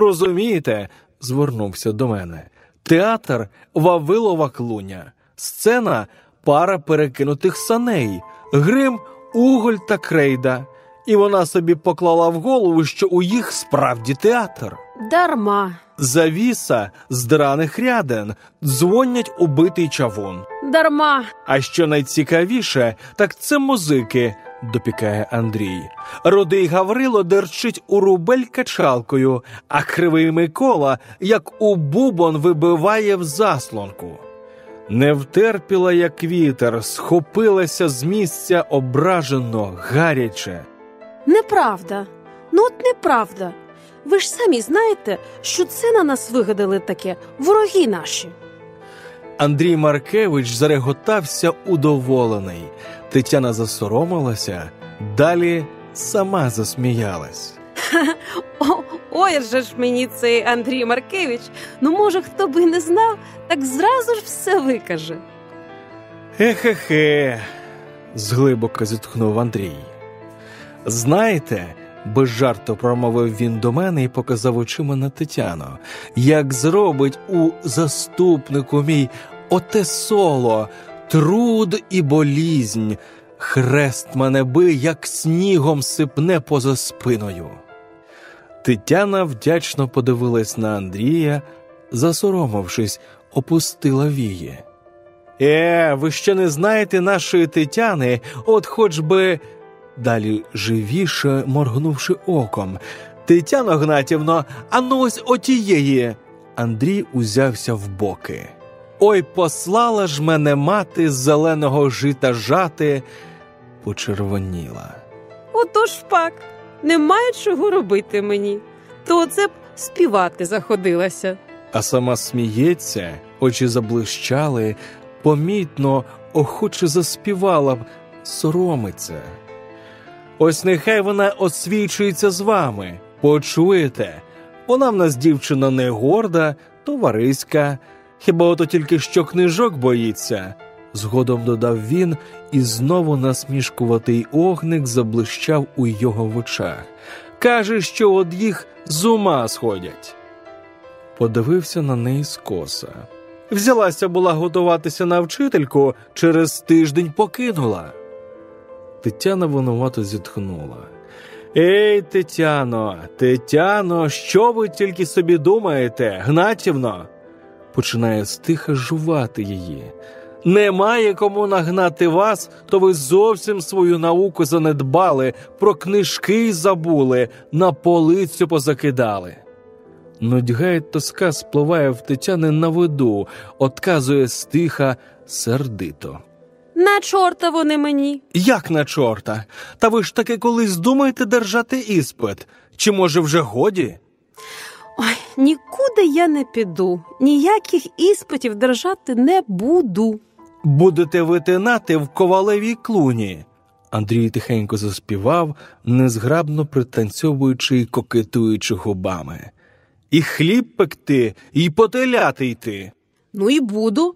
Розумієте, звернувся до мене. Театр Вавилова клуня, сцена пара перекинутих саней, грим, уголь та крейда. І вона собі поклала в голову, що у їх справді театр. Дарма, Завіса з драних ряден, дзвонять убитий чавун. дарма. А що найцікавіше, так це музики, допікає Андрій. Рудий Гаврило дерчить у рубель качалкою, а кривий Микола, як у бубон, вибиває в заслонку. Не втерпіла, як вітер, схопилася з місця ображено, гаряче. Неправда. Ну от неправда. Ви ж самі знаєте, що це на нас вигадали таке вороги наші. Андрій Маркевич зареготався удоволений. Тетяна засоромилася, далі сама засміялась. О, ой же ж мені цей Андрій Маркевич. Ну, може, хто би не знав, так зразу ж все викаже. Хе-хе-хе, зглибоко зітхнув Андрій. Знаєте, без жарту промовив він до мене і показав очима на Тетяну, як зробить у заступнику мій оте соло, труд і болізнь, хрест мене би, як снігом сипне поза спиною. Тетяна вдячно подивилась на Андрія, засоромившись, опустила вії. Е, ви ще не знаєте нашої Тетяни, от хоч би. Далі живіше моргнувши оком. Тетяно Гнатівно, а ну ось отієї. Андрій узявся в боки. Ой, послала ж мене мати з зеленого жита жати, почервоніла. Отож пак, немає чого робити мені. То це б співати заходилася. А сама сміється, очі заблищали, помітно, охоче заспівала б, соромиться. Ось нехай вона освічується з вами, почуєте. Вона в нас дівчина не горда, товариська, хіба ото тільки що книжок боїться. Згодом додав він, і знову насмішкуватий огник заблищав у його очах. Каже, що от їх з ума сходять. Подивився на неї скоса. Взялася була готуватися на вчительку, через тиждень покинула. Тетяна винувато зітхнула. Ей, Тетяно, Тетяно, що ви тільки собі думаєте, Гнатівно? Починає стиха жувати її. Немає кому нагнати вас, то ви зовсім свою науку занедбали, про книжки забули, на полицю позакидали. Нудьга й тоска спливає в Тетяни на виду, отказує стиха сердито. На чорта вони мені. Як на чорта? Та ви ж таки колись думаєте держати іспит? Чи може вже годі? Ой, нікуди я не піду, ніяких іспитів держати не буду. Будете витинати в ковалевій клуні. Андрій тихенько заспівав, незграбно пританцьовуючи й кокетуючи губами. І хліб пекти, і потеляти йти. Ну і буду.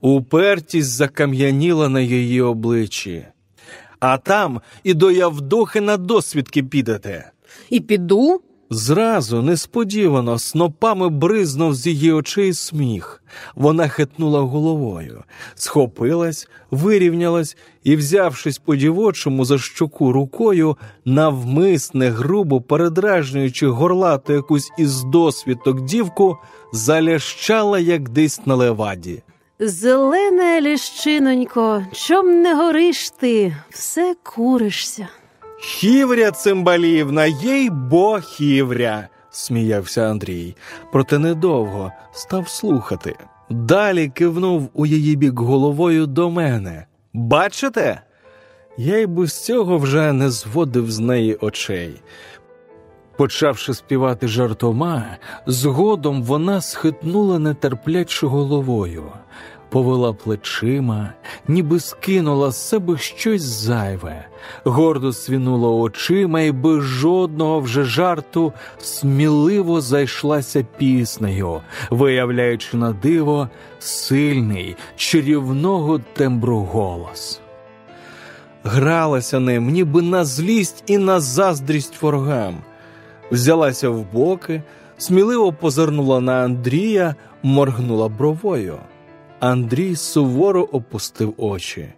Упертість закам'яніла на її обличчі. А там і до Явдохи на досвідки підете. І піду. Зразу, несподівано, снопами бризнув з її очей сміх. Вона хитнула головою, схопилась, вирівнялась і, взявшись по дівочому за щоку рукою, навмисне, грубо передражнюючи горлату якусь із досвідок дівку, залящала, як десь на леваді. Зелене ліщинонько, чом не гориш ти, все куришся. Хівря цимбалівна, їй бо хівря, сміявся Андрій, проте недовго став слухати. Далі кивнув у її бік головою до мене. Бачите? Я й без цього вже не зводив з неї очей. Почавши співати жартома, згодом вона схитнула нетерпляче головою, повела плечима, ніби скинула з себе щось зайве, гордо свінула очима і без жодного вже жарту сміливо зайшлася піснею, виявляючи на диво сильний, чарівного тембру голос. Гралася ним, ніби на злість і на заздрість ворогам взялася в боки, сміливо позирнула на Андрія, моргнула бровою. Андрій суворо опустив очі.